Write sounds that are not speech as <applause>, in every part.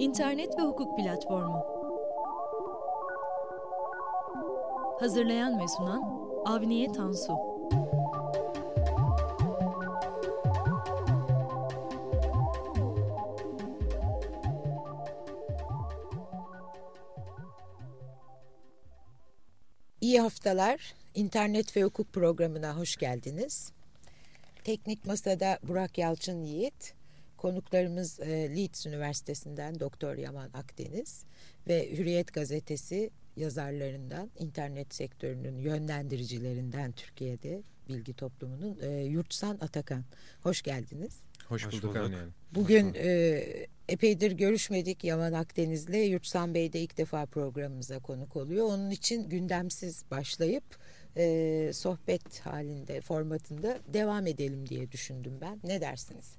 İnternet ve Hukuk Platformu Hazırlayan ve sunan Avniye Tansu İyi haftalar. İnternet ve Hukuk programına hoş geldiniz. Teknik Masa'da Burak Yalçın Yiğit, konuklarımız e, Leeds Üniversitesi'nden Doktor Yaman Akdeniz ve Hürriyet Gazetesi yazarlarından, internet sektörünün yönlendiricilerinden Türkiye'de bilgi toplumunun e, Yurtsan Atakan. Hoş geldiniz. Hoş, Hoş bulduk. bulduk. Bugün e, epeydir görüşmedik Yaman Akdeniz'le. Yurtsan Bey de ilk defa programımıza konuk oluyor. Onun için gündemsiz başlayıp e, sohbet halinde, formatında devam edelim diye düşündüm ben. Ne dersiniz?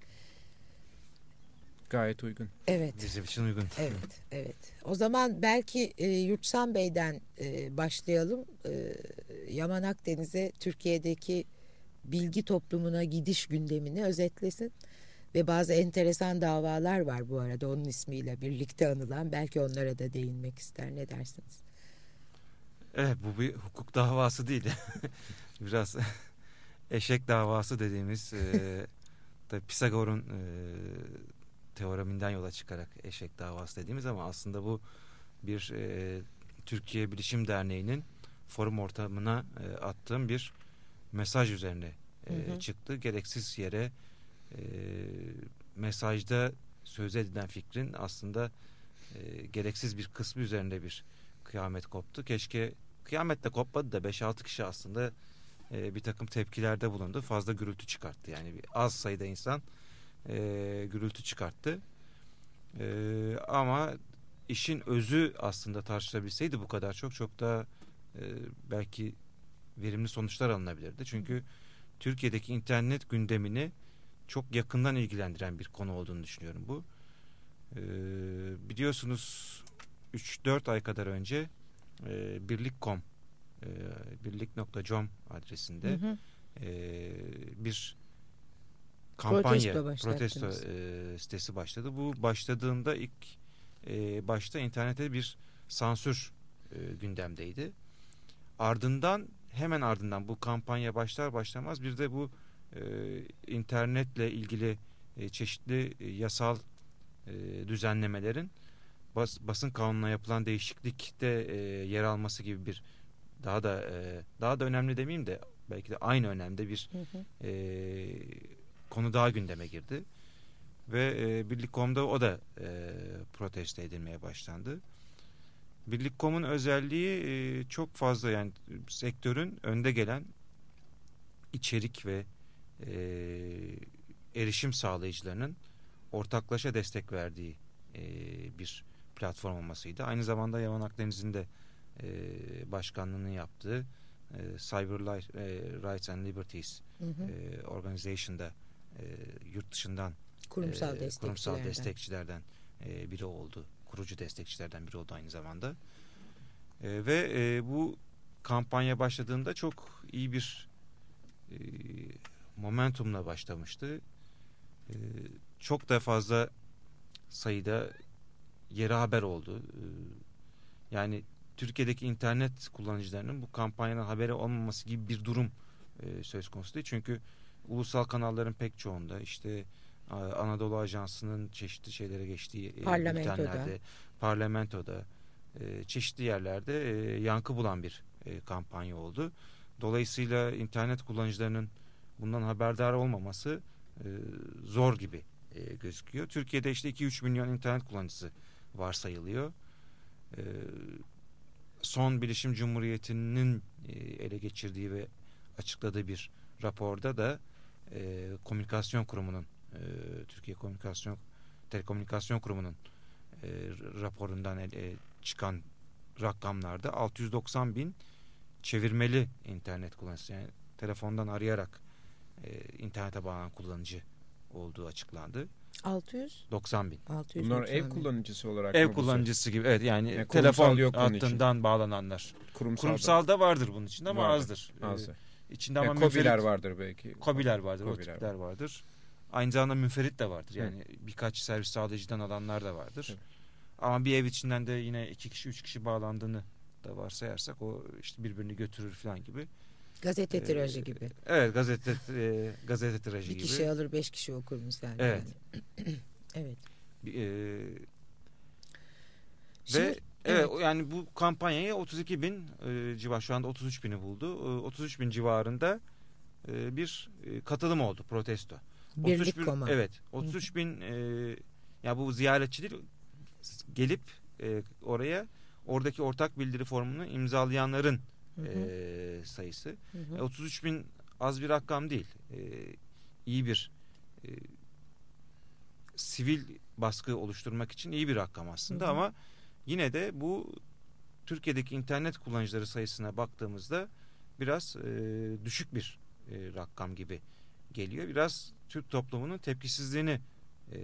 Gayet uygun. Evet. Bizim için uygun. Evet, evet. O zaman belki e, Yurtsan Bey'den e, başlayalım. E, Yaman Akdeniz'e Türkiye'deki bilgi toplumuna gidiş gündemini özetlesin. Ve bazı enteresan davalar var bu arada onun ismiyle birlikte anılan. Belki onlara da değinmek ister. Ne dersiniz? Evet bu bir hukuk davası değil. <laughs> Biraz eşek davası dediğimiz e, <laughs> tabii Pisagor'un e, teoreminden yola çıkarak eşek davası dediğimiz ama aslında bu bir e, Türkiye Bilişim Derneği'nin forum ortamına e, attığım bir mesaj üzerine e, hı hı. çıktı. Gereksiz yere e, mesajda söz edilen fikrin aslında e, gereksiz bir kısmı üzerinde bir kıyamet koptu. Keşke kıyamet de kopmadı da 5-6 kişi aslında e, bir takım tepkilerde bulundu. Fazla gürültü çıkarttı. Yani bir az sayıda insan e, gürültü çıkarttı. E, ama işin özü aslında tartışılabilseydi bu kadar çok çok da e, belki verimli sonuçlar alınabilirdi. Çünkü Türkiye'deki internet gündemini çok yakından ilgilendiren bir konu olduğunu düşünüyorum bu. Ee, biliyorsunuz 3-4 ay kadar önce e, birlik.com e, birlik.com adresinde hı hı. E, bir kampanya protesto, protesto e, sitesi başladı. Bu başladığında ilk e, başta internete bir sansür e, gündemdeydi. Ardından hemen ardından bu kampanya başlar başlamaz bir de bu e, internetle ilgili e, çeşitli e, yasal e, düzenlemelerin bas, basın kanununa yapılan değişiklikte e, yer alması gibi bir daha da e, daha da önemli demeyeyim de belki de aynı önemde bir hı hı. E, konu daha gündeme girdi ve e, Birlik.com'da o da e, protesto edilmeye başlandı. Birlik.com'un özelliği e, çok fazla yani sektörün önde gelen içerik ve e, erişim sağlayıcılarının ortaklaşa destek verdiği e, bir platform olmasıydı. Aynı zamanda Yaman Akdeniz'in de e, başkanlığını yaptığı e, Cyber e, Rights and Liberties hı hı. E, Organization'da e, yurt dışından kurumsal, e, destekçilerden. kurumsal destekçilerden e, biri oldu. Kurucu destekçilerden biri oldu aynı zamanda. E, ve e, bu kampanya başladığında çok iyi bir e, momentumla başlamıştı. E, çok da fazla sayıda yere haber oldu. E, yani Türkiye'deki internet kullanıcılarının bu kampanyadan haberi olmaması gibi bir durum e, söz konusu değil. Çünkü ulusal kanalların pek çoğunda işte Anadolu Ajansı'nın çeşitli şeylere geçtiği e, parlamentoda, parlamentoda e, çeşitli yerlerde e, yankı bulan bir e, kampanya oldu. Dolayısıyla internet kullanıcılarının bundan haberdar olmaması e, zor gibi e, gözüküyor. Türkiye'de işte 2-3 milyon internet kullanıcısı varsayılıyor. E, son Bilişim Cumhuriyeti'nin e, ele geçirdiği ve açıkladığı bir raporda da e, Komünikasyon Kurumu'nun e, Türkiye Komünikasyon Telekomünikasyon Kurumu'nun e, raporundan e, çıkan rakamlarda 690 bin çevirmeli internet kullanıcısı yani telefondan arayarak e, internete bağlanan kullanıcı olduğu açıklandı. 690 bin. 690 Bunlar ev kullanıcısı olarak Ev kullanıcısı gibi evet yani, yani telefon hattından bağlananlar. Kurumsal Kurumsalda vardır bunun için ama vardır. azdır. Azdır. Ee, içinde ama kobiler vardır belki. Kobiler vardır, kobiler o tipler vardır. Aynı zamanda müferit de vardır. Yani Hı. birkaç servis sağlayıcıdan alanlar da vardır. Ama bir ev içinden de yine iki kişi üç kişi bağlandığını da varsayarsak o işte birbirini götürür falan gibi. Gazete Ee, tirajı gibi. Evet gazete e, gazete tirajı Bir gibi. kişi alır beş kişi okur misal. Evet. Yani. <clears throat> evet. Bir, e, Şimdi, Ve evet, evet. yani bu kampanyaya 32 bin e, civar şu anda 33 bini buldu. E, 33 bin civarında e, bir e, katılım oldu protesto. 33 birlik bin- koma. Evet 33 bin e, ya bu ziyaretçi değil gelip e, oraya oradaki ortak bildiri formunu imzalayanların Hı hı, e, sayısı. hı hı. E, 33 bin az bir rakam değil. E, iyi bir e, sivil baskı oluşturmak için iyi bir rakam aslında Hı hı. ama yine de bu Türkiye'deki internet kullanıcıları sayısına baktığımızda biraz e, düşük bir e, rakam gibi geliyor. Biraz Türk toplumunun tepkisizliğini e,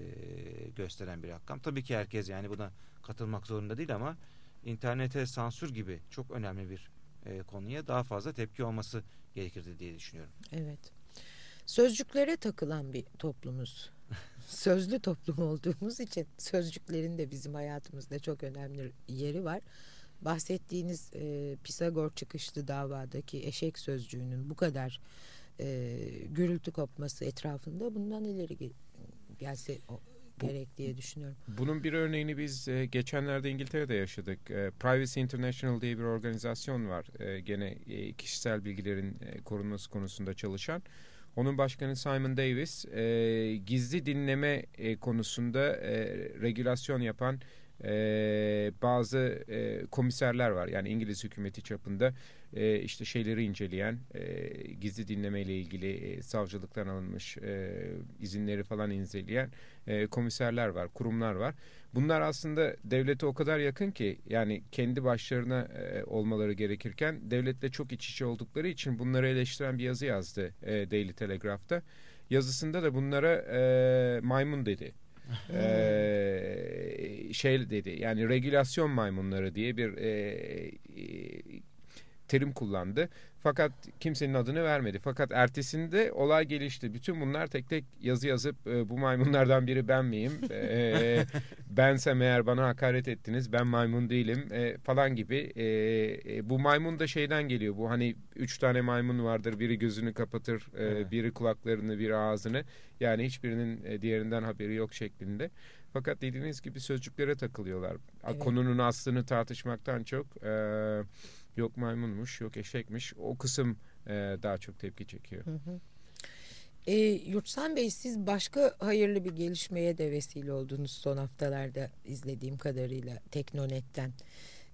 gösteren bir rakam. Tabii ki herkes yani buna katılmak zorunda değil ama internete sansür gibi çok önemli bir e, konuya daha fazla tepki olması gerekirdi diye düşünüyorum. Evet. Sözcüklere takılan bir toplumuz. Sözlü toplum olduğumuz için sözcüklerin de bizim hayatımızda çok önemli yeri var. Bahsettiğiniz e, Pisagor çıkışlı davadaki eşek sözcüğünün bu kadar e, gürültü kopması etrafında bundan ileri ge- gelse o- gerek diye düşünüyorum. Bunun bir örneğini biz e, geçenlerde İngiltere'de yaşadık. E, Privacy International diye bir organizasyon var. E, gene e, kişisel bilgilerin e, korunması konusunda çalışan. Onun başkanı Simon Davis e, gizli dinleme e, konusunda e, regülasyon yapan e, bazı e, komiserler var. Yani İngiliz hükümeti çapında e, işte şeyleri inceleyen, e, gizli dinleme ile ilgili e, savcılıktan alınmış e, izinleri falan inceleyen e, komiserler var, kurumlar var. Bunlar aslında devlete o kadar yakın ki yani kendi başlarına e, olmaları gerekirken devletle çok iç içe oldukları için bunları eleştiren bir yazı yazdı e, Daily Telegraph'ta. Yazısında da bunlara e, maymun dedi. <laughs> E, şey dedi yani regülasyon maymunları diye bir e, terim kullandı. Fakat kimsenin adını vermedi. Fakat ertesinde olay gelişti. Bütün bunlar tek tek yazı yazıp e, bu maymunlardan biri ben miyim? E, <laughs> bensem eğer bana hakaret ettiniz ben maymun değilim e, falan gibi. E, e, bu maymun da şeyden geliyor. Bu hani üç tane maymun vardır. Biri gözünü kapatır, e, Evet. biri kulaklarını, biri ağzını. Yani hiçbirinin e, diğerinden haberi yok şeklinde. Fakat dediğiniz gibi sözcüklere takılıyorlar. Evet. Konunun aslını tartışmaktan çok e, yok maymunmuş, yok eşekmiş. O kısım e, daha çok tepki çekiyor. Hı hı. E, Yurtsan Bey siz başka hayırlı bir gelişmeye de vesile oldunuz son haftalarda izlediğim kadarıyla Teknonet'ten.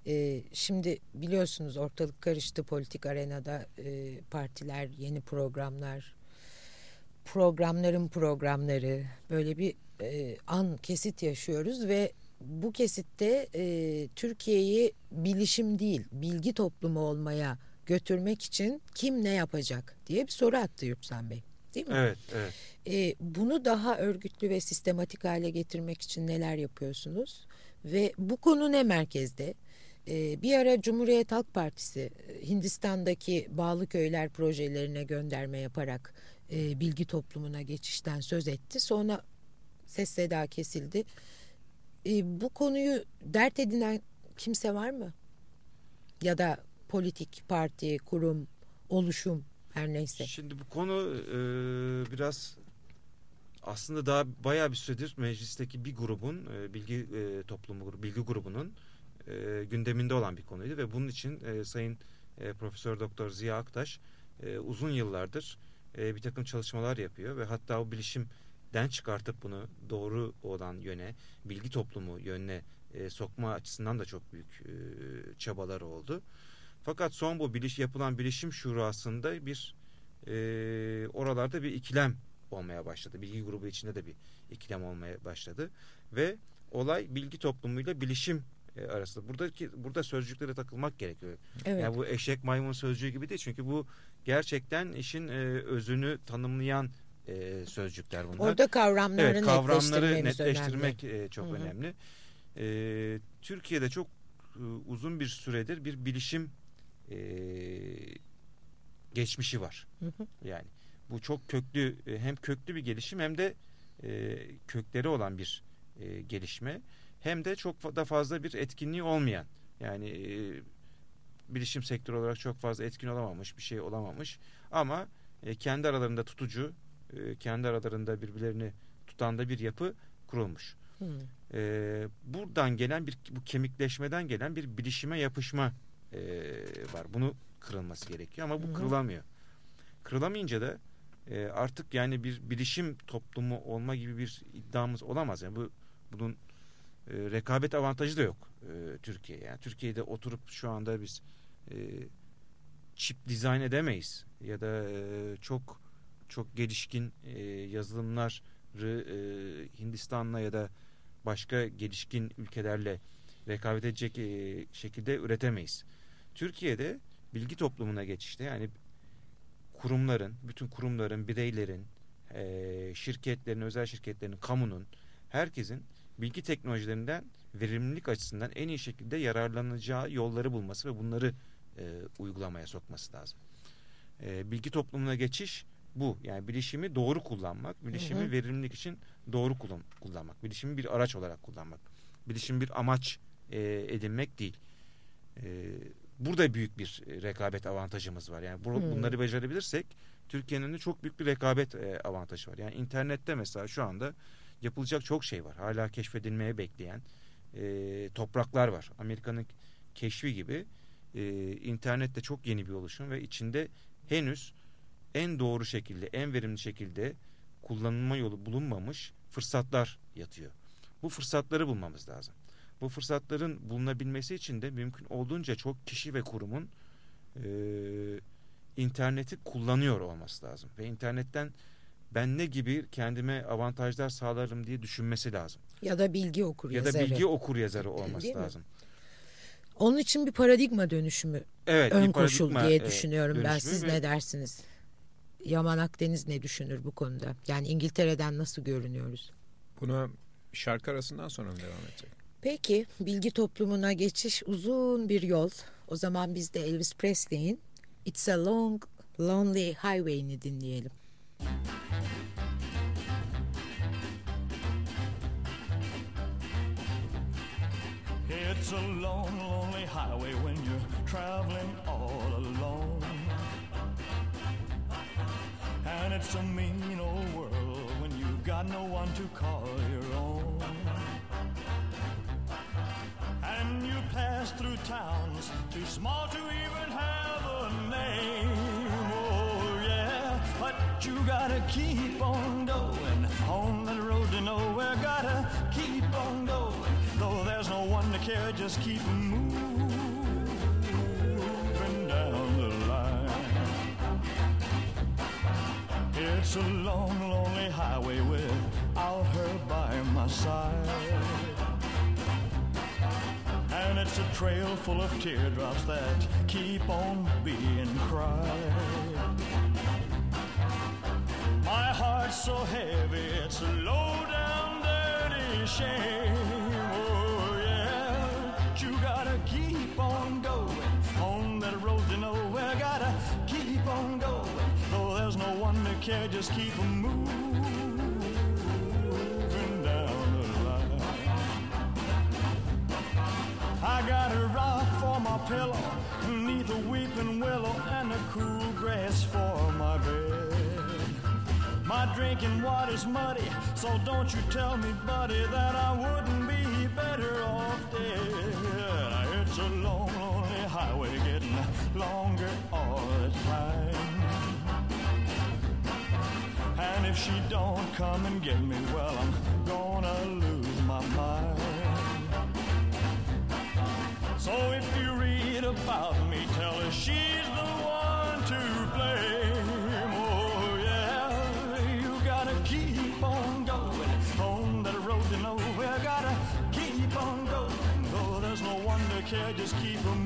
E, şimdi biliyorsunuz ortalık karıştı politik arenada e, partiler, yeni programlar, programların programları böyle bir e, an kesit yaşıyoruz ve bu kesitte e, Türkiye'yi bilişim değil bilgi toplumu olmaya götürmek için kim ne yapacak diye bir soru attı Yurtsan Bey. Değil mi? Evet, evet. E, bunu daha örgütlü ve sistematik hale getirmek için neler yapıyorsunuz? Ve bu konu ne merkezde? E, bir ara Cumhuriyet Halk Partisi e, Hindistan'daki bağlı köyler projelerine gönderme yaparak e, bilgi toplumuna geçişten söz etti. Sonra ses seda kesildi. E, bu konuyu dert edinen kimse var mı? Ya da politik parti, kurum, oluşum her neyse. Şimdi bu konu e, biraz aslında daha bayağı bir süredir meclisteki bir grubun e, bilgi e, toplumu bilgi grubunun e, gündeminde olan bir konuydu ve bunun için e, Sayın e, Profesör Doktor Ziya Aktaş e, uzun yıllardır e, bir takım çalışmalar yapıyor ve hatta o bilişimden çıkartıp bunu doğru olan yöne bilgi toplumu yönüne e, sokma açısından da çok büyük e, çabalar oldu. Fakat son bu biliş yapılan bilişim şurasında bir e, oralarda bir ikilem olmaya başladı. Bilgi grubu içinde de bir ikilem olmaya başladı ve olay bilgi toplumuyla bilişim e, arasında. Buradaki burada sözcüklere takılmak gerekiyor. Evet. Yani bu eşek maymun sözcüğü gibi değil çünkü bu gerçekten işin e, özünü tanımlayan e, sözcükler bunlar. Orada kavramları Evet kavramları netleştirmek önemli. e, çok Hı hı. önemli. E, Türkiye'de çok e, uzun bir süredir bir bilişim e, geçmişi var. Hı hı. Yani bu çok köklü e, hem köklü bir gelişim hem de e, kökleri olan bir e, gelişme. hem de çok da fazla bir etkinliği olmayan yani e, bilişim sektörü olarak çok fazla etkin olamamış bir şey olamamış ama e, kendi aralarında tutucu e, kendi aralarında birbirlerini tutan da bir yapı kurulmuş. Hmm. E, buradan gelen bir bu kemikleşmeden gelen bir bilişime yapışma e, var. Bunu kırılması gerekiyor ama bu hmm. kırılamıyor. Kırılamayınca da e, artık yani bir bilişim toplumu olma gibi bir iddiamız olamaz. Yani bu bunun e, rekabet avantajı da yok e, Türkiye. Yani Türkiye'de oturup şu anda biz e, çip dizayn edemeyiz ya da e, çok çok gelişkin e, yazılımları e, Hindistan'la ya da başka gelişkin ülkelerle rekabet edecek e, şekilde üretemeyiz. Türkiye'de bilgi toplumuna geçişte yani kurumların, bütün kurumların, bireylerin, e, şirketlerin, özel şirketlerin, kamunun, herkesin bilgi teknolojilerinden verimlilik açısından en iyi şekilde yararlanacağı yolları bulması ve bunları e, uygulamaya sokması lazım. E, bilgi toplumuna geçiş bu. Yani bilişimi doğru kullanmak, bilişimi hı hı. verimlilik için doğru kullan kullanmak, bilişimi bir araç olarak kullanmak, bilişim bir amaç e, edinmek değil. E, burada büyük bir rekabet avantajımız var. Yani bu, hmm. bunları becerebilirsek Türkiye'nin de çok büyük bir rekabet e, avantajı var. Yani internette mesela şu anda yapılacak çok şey var. Hala keşfedilmeye bekleyen e, topraklar var. Amerika'nın keşfi gibi e, internette çok yeni bir oluşum ve içinde henüz en doğru şekilde, en verimli şekilde kullanılma yolu bulunmamış fırsatlar yatıyor. Bu fırsatları bulmamız lazım. Bu fırsatların bulunabilmesi için de mümkün olduğunca çok kişi ve kurumun e, interneti kullanıyor olması lazım. Ve internetten ben ne gibi kendime avantajlar sağlarım diye düşünmesi lazım. Ya da bilgi okur yazarı. Ya da bilgi okur yazarı olması lazım. Onun için bir paradigma dönüşümü evet, ön koşul diye e, düşünüyorum ben. Siz ne dersiniz? Yaman Akdeniz ne düşünür bu konuda? Yani İngiltere'den nasıl görünüyoruz? Buna şarkı arasından sonra mı devam edecek? Peki bilgi toplumuna geçiş uzun bir yol. O zaman biz de Elvis Presley'in It's a Long Lonely Highway'ini dinleyelim. It's a long, lonely highway when you're traveling all alone. And it's a mean old world when you've got no one to call your own. And you pass through towns too small to even have a name. Oh, yeah, but you gotta keep on going on the road to nowhere. Gotta keep on going, though there's no one to care. Just keep moving It's a long, lonely highway without her by my side. And it's a trail full of teardrops that keep on being cried. My heart's so heavy, it's a low down, dirty shame. Care, just keep moving. Down the line. I got a rock for my pillow, neath a weeping willow, and a cool grass for my bed. My drinking water's muddy, so don't you tell me, buddy, that I wouldn't be better off dead. It's a long, lonely highway getting longer all the time. And if she don't come and get me, well, I'm gonna lose my mind. So if you read about me, tell her she's the one to blame. Oh yeah, you gotta keep on going on that road to nowhere. Gotta keep on going, though there's no one to care. Just keep moving.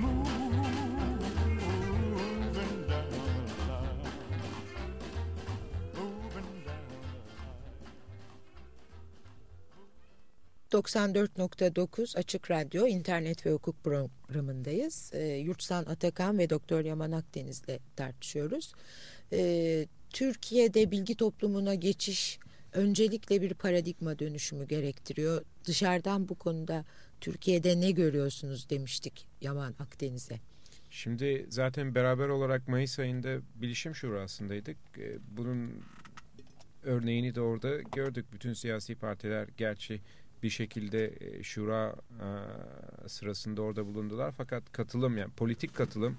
94.9 Açık Radyo İnternet ve Hukuk programındayız. E, Yurtsan Atakan ve Doktor Yaman Akdeniz'le tartışıyoruz. E, Türkiye'de bilgi toplumuna geçiş öncelikle bir paradigma dönüşümü gerektiriyor. Dışarıdan bu konuda Türkiye'de ne görüyorsunuz demiştik Yaman Akdeniz'e. Şimdi zaten beraber olarak Mayıs ayında Bilişim Şurası'ndaydık. Ee, bunun örneğini de orada gördük. Bütün siyasi partiler gerçi bir şekilde e, şura e, sırasında orada bulundular. Fakat katılım yani politik katılım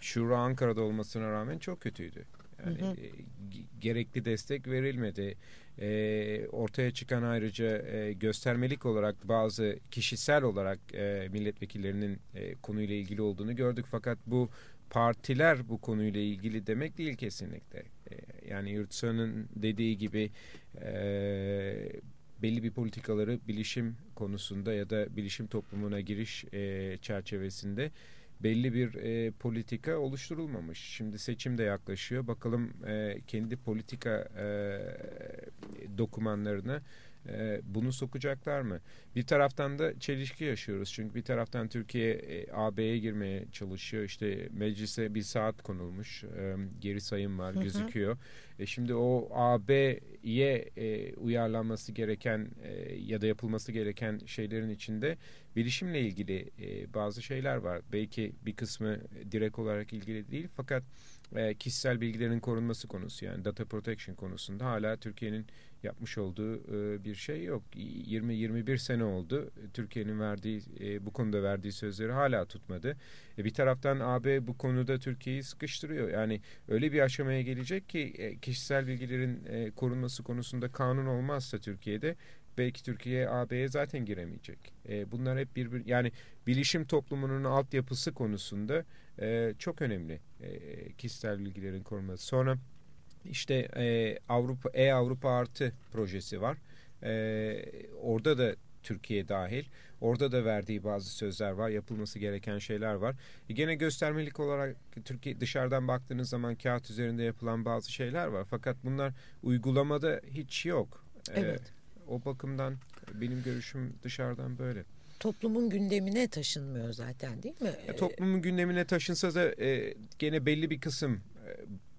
şura Ankara'da olmasına rağmen çok kötüydü. Yani hı hı. E, gerekli destek verilmedi. E, ortaya çıkan ayrıca e, göstermelik olarak bazı kişisel olarak e, milletvekillerinin e, konuyla ilgili olduğunu gördük. Fakat bu partiler bu konuyla ilgili demek değil kesinlikle. E, yani Yurtsan'ın dediği gibi e, belli bir politikaları bilişim konusunda ya da bilişim toplumuna giriş e, çerçevesinde belli bir e, politika oluşturulmamış. Şimdi seçim de yaklaşıyor. Bakalım e, kendi politika e, dokümanlarını e, bunu sokacaklar mı? Bir taraftan da çelişki yaşıyoruz. Çünkü bir taraftan Türkiye e, AB'ye girmeye çalışıyor. İşte meclise bir saat konulmuş. E, geri sayım var, hı hı. gözüküyor. E, şimdi o AB'ye e, uyarlanması gereken e, ya da yapılması gereken şeylerin içinde bilişimle ilgili e, bazı şeyler var. Belki bir kısmı direkt olarak ilgili değil fakat e, kişisel bilgilerin korunması konusu yani data protection konusunda hala Türkiye'nin yapmış olduğu e, bir şey yok. 20-21 sene oldu. Türkiye'nin verdiği e, bu konuda verdiği sözleri hala tutmadı. E, bir taraftan AB bu konuda Türkiye'yi sıkıştırıyor. Yani öyle bir aşamaya gelecek ki e, kişisel bilgilerin e, korunması konusunda kanun olmazsa Türkiye'de belki Türkiye AB'ye zaten giremeyecek. E, bunlar hep birbir yani bilişim toplumunun altyapısı konusunda e, çok önemli e, kişisel bilgilerin korunması. Sonra işte e, Avrupa E-Avrupa Artı projesi var. E, orada da Türkiye dahil. Orada da verdiği bazı sözler var. Yapılması gereken şeyler var. E gene göstermelik olarak Türkiye dışarıdan baktığınız zaman kağıt üzerinde yapılan bazı şeyler var. Fakat bunlar uygulamada hiç yok. E, evet. E, o bakımdan benim görüşüm dışarıdan böyle toplumun gündemine taşınmıyor zaten değil mi? Ya, toplumun gündemine taşınsa da e, gene belli bir kısım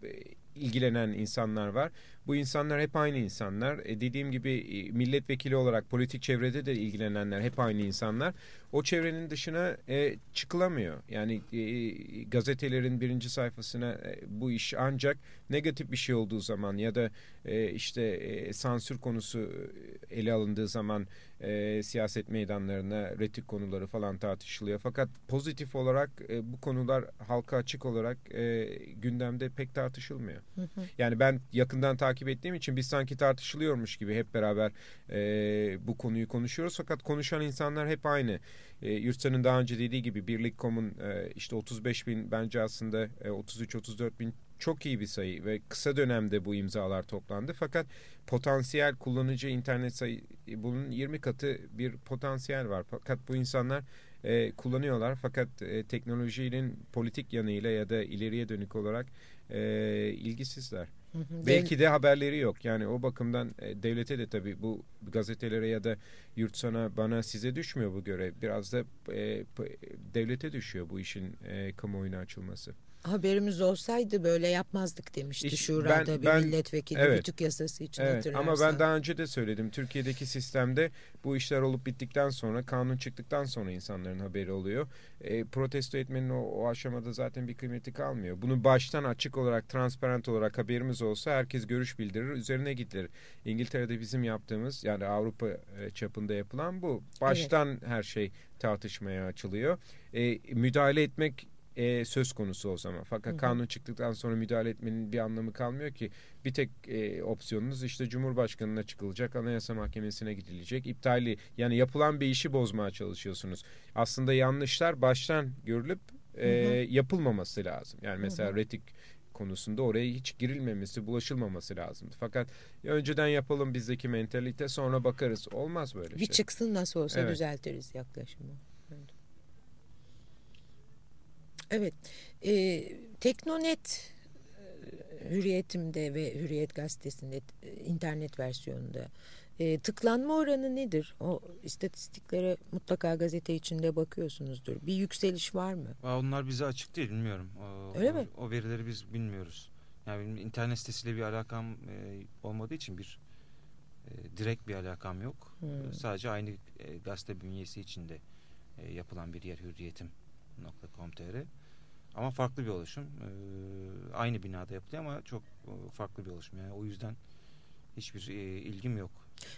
e, ilgilenen insanlar var. Bu insanlar hep aynı insanlar. E, dediğim gibi e, milletvekili olarak politik çevrede de ilgilenenler hep aynı insanlar. O çevrenin dışına e, çıkılamıyor. Yani e, gazetelerin birinci sayfasına e, bu iş ancak negatif bir şey olduğu zaman ya da e, işte e, sansür konusu ele alındığı zaman e, siyaset meydanlarına retik konuları falan tartışılıyor. Fakat pozitif olarak e, bu konular halka açık olarak e, gündemde pek tartışılmıyor. Hı hı. Yani ben yakından takip ettiğim için biz sanki tartışılıyormuş gibi hep beraber e, bu konuyu konuşuyoruz. Fakat konuşan insanlar hep aynı. E, Yurtsan'ın daha önce dediği gibi Birlik.com'un e, işte 35 bin bence aslında e, 33-34 bin çok iyi bir sayı ve kısa dönemde bu imzalar toplandı. Fakat potansiyel kullanıcı internet sayı bunun 20 katı bir potansiyel var. Fakat bu insanlar e, kullanıyorlar. Fakat e, teknolojinin politik yanıyla ya da ileriye dönük olarak e, ilgisizler. Hı hı. Belki de haberleri yok. Yani o bakımdan e, devlete de tabii bu gazetelere ya da yurt sana bana size düşmüyor bu görev. Biraz da e, devlete düşüyor bu işin e, kamuoyuna açılması haberimiz olsaydı böyle yapmazdık demişti İş, Şura'da ben, bir ben, milletvekili evet, Rütük yasası için evet, Ama ben daha önce de söyledim. Türkiye'deki sistemde bu işler olup bittikten sonra kanun çıktıktan sonra insanların haberi oluyor. E, protesto etmenin o, o aşamada zaten bir kıymeti kalmıyor. Bunu baştan açık olarak transparent olarak haberimiz olsa herkes görüş bildirir üzerine gidilir. İngiltere'de bizim yaptığımız yani Avrupa e, çapında yapılan bu. Baştan evet. her şey tartışmaya açılıyor. E, müdahale etmek e, söz konusu o zaman. Fakat hı kanun çıktıktan sonra müdahale etmenin bir anlamı kalmıyor ki. Bir tek e, opsiyonunuz işte Cumhurbaşkanı'na çıkılacak, Anayasa Mahkemesi'ne gidilecek. iptali yani yapılan bir işi bozmaya çalışıyorsunuz. Aslında yanlışlar baştan görülüp e, hı hı. yapılmaması lazım. Yani mesela hı hı. retik konusunda oraya hiç girilmemesi, bulaşılmaması lazım. Fakat önceden yapalım bizdeki mentalite sonra bakarız. Olmaz böyle bir şey. Bir çıksın nasıl olsa evet. düzeltiriz yaklaşımı. Evet. E, Teknonet e, Hürriyetim'de ve Hürriyet Gazetesi'nde e, internet versiyonunda e, tıklanma oranı nedir? O istatistiklere mutlaka gazete içinde bakıyorsunuzdur. Bir yükseliş var mı? Onlar bize açık değil bilmiyorum. O, Öyle o, mi? O verileri biz bilmiyoruz. Yani benim internet sitesiyle bir alakam e, olmadığı için bir E, direkt bir alakam yok. Hmm. Sadece aynı e, gazete bünyesi içinde e, yapılan bir yer hürriyetim.com.tr ama farklı bir oluşum. E, aynı binada yapılıyor ama çok e, farklı bir oluşum. Yani o yüzden hiçbir e, ilgim yok.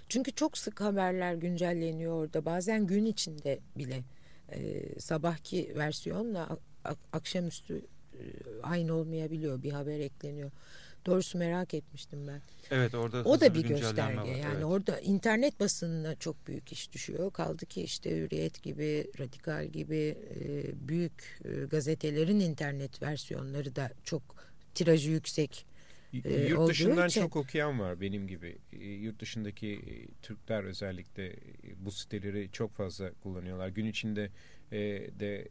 Çünkü çok sık haberler güncelleniyor orada. Bazen gün içinde bile e, sabahki versiyonla a- akşamüstü e, aynı olmayabiliyor. Bir haber ekleniyor. Doğrusu merak etmiştim ben. Evet orada O da bir güncelleme gösterge. var. Yani Evet. orada internet basınına çok büyük iş düşüyor. Kaldı ki işte Hürriyet gibi, Radikal gibi e, büyük e, gazetelerin internet versiyonları da çok tirajı yüksek. E, Yurt olduğu dışından için- çok okuyan var benim gibi. E, Yurt dışındaki Türkler özellikle bu siteleri çok fazla kullanıyorlar. Gün içinde de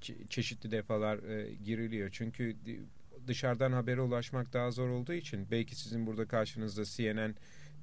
çe- çeşitli defalar giriliyor. Çünkü dışarıdan habere ulaşmak daha zor olduğu için belki sizin burada karşınızda CNN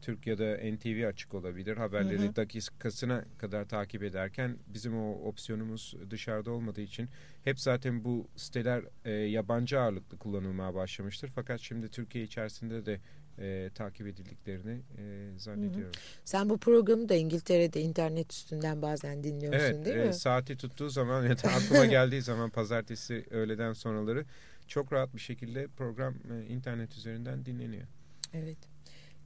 Türk ya da NTV açık olabilir. Haberleri Hı hı. dakikasına kadar takip ederken bizim o opsiyonumuz dışarıda olmadığı için hep zaten bu siteler e, yabancı ağırlıklı kullanılmaya başlamıştır. Fakat şimdi Türkiye içerisinde de e, takip edildiklerini e, zannediyorum. Sen bu programı da İngiltere'de internet üstünden bazen dinliyorsun Evet, değil e, mi? saati tuttuğu zaman ya da <laughs> aklıma geldiği zaman pazartesi öğleden sonraları çok rahat bir şekilde program e, internet üzerinden dinleniyor. Evet.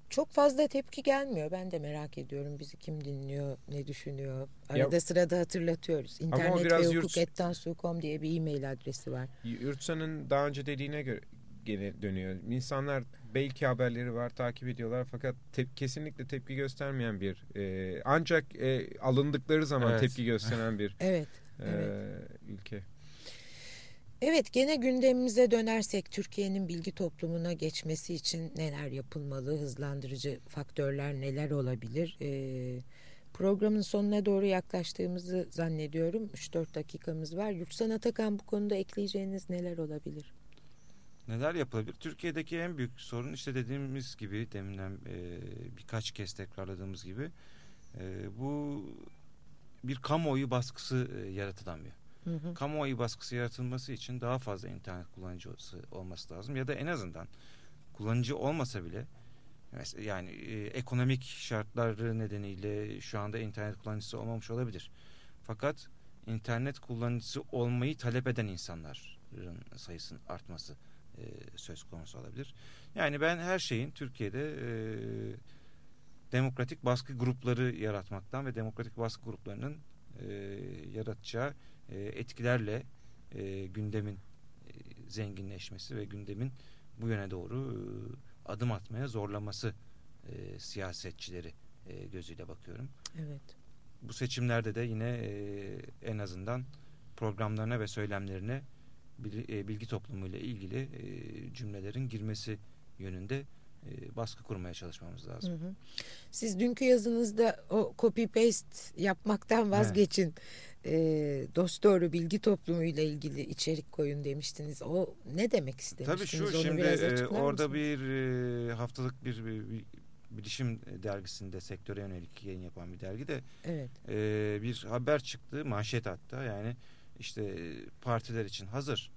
Çok fazla tepki gelmiyor. Ben de merak ediyorum bizi kim dinliyor, ne düşünüyor. Arada sırada hatırlatıyoruz. İnternet ve hukuk.com diye bir e-mail adresi var. Yurtsan'ın daha önce dediğine göre gene dönüyor. İnsanlar belki haberleri var takip ediyorlar fakat tep- kesinlikle tepki göstermeyen bir e, ancak e, alındıkları zaman Evet. tepki gösteren bir <laughs> Evet. e, Evet. ülke. Evet gene gündemimize dönersek Türkiye'nin bilgi toplumuna geçmesi için neler yapılmalı, hızlandırıcı faktörler neler olabilir? Ee, programın sonuna doğru yaklaştığımızı zannediyorum. 3-4 dakikamız var. Yurtsan Atakan bu konuda ekleyeceğiniz neler olabilir? Neler yapılabilir? Türkiye'deki en büyük sorun işte dediğimiz gibi deminden e, birkaç kez tekrarladığımız gibi e, bu bir kamuoyu baskısı e, yaratılamıyor. Hı hı. Kamuoyu baskısı yaratılması için daha fazla internet kullanıcısı olması lazım ya da en azından kullanıcı olmasa bile yani e, ekonomik şartları nedeniyle şu anda internet kullanıcısı olmamış olabilir. Fakat internet kullanıcısı olmayı talep eden insanların sayısının artması e, söz konusu olabilir. Yani ben her şeyin Türkiye'de e, demokratik baskı grupları yaratmaktan ve demokratik baskı gruplarının e, yaratacağı e, etkilerle e, gündemin e, zenginleşmesi ve gündemin bu yöne doğru e, adım atmaya zorlaması e, siyasetçileri e, gözüyle bakıyorum. Evet. Bu seçimlerde de yine e, en azından programlarına ve söylemlerine bilgi toplumuyla ilgili e, cümlelerin girmesi yönünde e, baskı kurmaya çalışmamız lazım. Hı hı. Siz dünkü yazınızda o copy paste yapmaktan vazgeçin. E, dost doğru bilgi toplumu ile ilgili içerik koyun demiştiniz. O ne demek istemiştiniz? Tabii şu Onu şimdi e, orada mısınız? bir e, haftalık bir, bir, bir bilişim dergisinde sektöre yönelik yayın yapan bir dergide Evet. e, bir haber çıktı manşet hatta yani işte e, partiler için hazır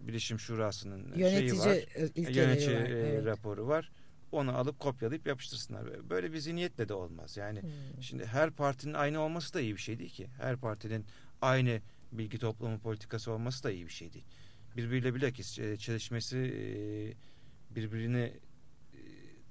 bilişim şurasının Yönetici şeyi var e, yönetici var. e, Evet. raporu var onu alıp kopyalayıp yapıştırsınlar böyle bir zihniyetle de olmaz yani Hmm. Şimdi her partinin aynı olması da iyi bir şey değil ki. Her partinin aynı bilgi toplumu politikası olması da iyi bir şey değil. Birbiriyle bilakis e, çelişmesi, e, birbirini e,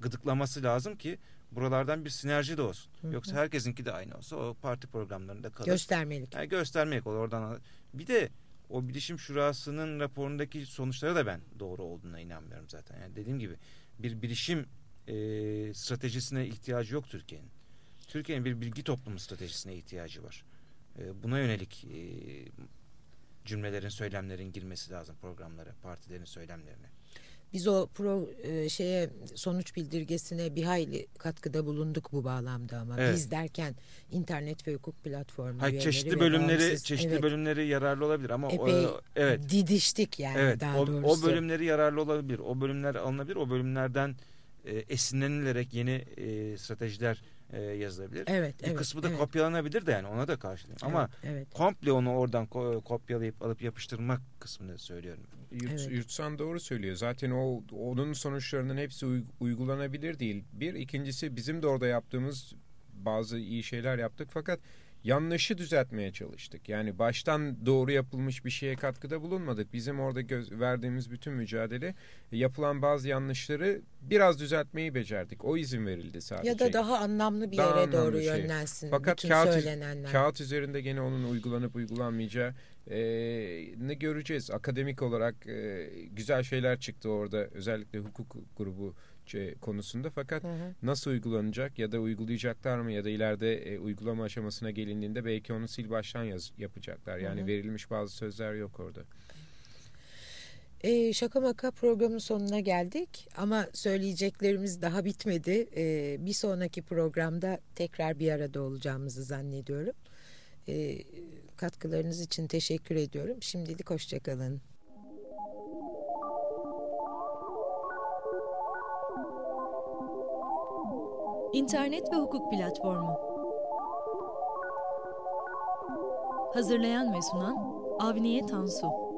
gıdıklaması lazım ki buralardan bir sinerji de olsun. Hı hı. Yoksa herkesinki de aynı olsa o parti programlarında kalır. Göstermelik. Yani göstermek olur oradan. Bir de o bilişim şurasının raporundaki sonuçlara da ben doğru olduğuna inanmıyorum zaten. Yani dediğim gibi bir bilişim e, stratejisine ihtiyacı yok Türkiye'nin. Türkiye'nin bir bilgi toplumu stratejisine ihtiyacı var. E, buna yönelik e, cümlelerin, söylemlerin girmesi lazım programlara, partilerin söylemlerine. Biz o pro e, şeye sonuç bildirgesine bir hayli katkıda bulunduk bu bağlamda ama Evet. biz derken internet ve hukuk platformu Hayır, çeşitli bölümleri, bağımsız- çeşitli evet, bölümleri yararlı olabilir ama o, Epey evet. didiştik yani Evet, daha o, doğrusu. o bölümleri yararlı olabilir. O bölümler alınabilir. O bölümlerden e, esinlenilerek yeni e, stratejiler e, yazılabilir. Evet, bir evet, kısmı da evet. kopyalanabilir de yani ona da karşıyım. Ama Evet, evet. komple onu oradan ko- kopyalayıp alıp yapıştırmak kısmını söylüyorum. Yurt, Evet. Yurtsan doğru söylüyor. Zaten o onun sonuçlarının hepsi uy- uygulanabilir değil. Bir ikincisi bizim de orada yaptığımız bazı iyi şeyler yaptık fakat yanlışı düzeltmeye çalıştık. Yani baştan doğru yapılmış bir şeye katkıda bulunmadık. Bizim orada göz, verdiğimiz bütün mücadele yapılan bazı yanlışları biraz düzeltmeyi becerdik. O izin verildi sadece. Ya da daha anlamlı bir Daha yere doğru şey. yönlensin Fakat bütün kağıt, söylenenler. kağıt üzerinde gene onun uygulanıp uygulanmayacağı e, ne göreceğiz. Akademik olarak e, güzel şeyler çıktı orada özellikle hukuk grubu konusunda fakat Hı hı. nasıl uygulanacak ya da uygulayacaklar mı ya da ileride e, uygulama aşamasına gelindiğinde belki onu sil baştan yaz, yapacaklar. Yani Hı hı. verilmiş bazı sözler yok orada. Ee, şaka maka programın sonuna geldik ama söyleyeceklerimiz daha bitmedi. Ee, bir sonraki programda tekrar bir arada olacağımızı zannediyorum. Ee, katkılarınız için teşekkür ediyorum. Şimdilik hoşçakalın. İnternet ve Hukuk Platformu. Hazırlayan ve sunan Avniye Tansu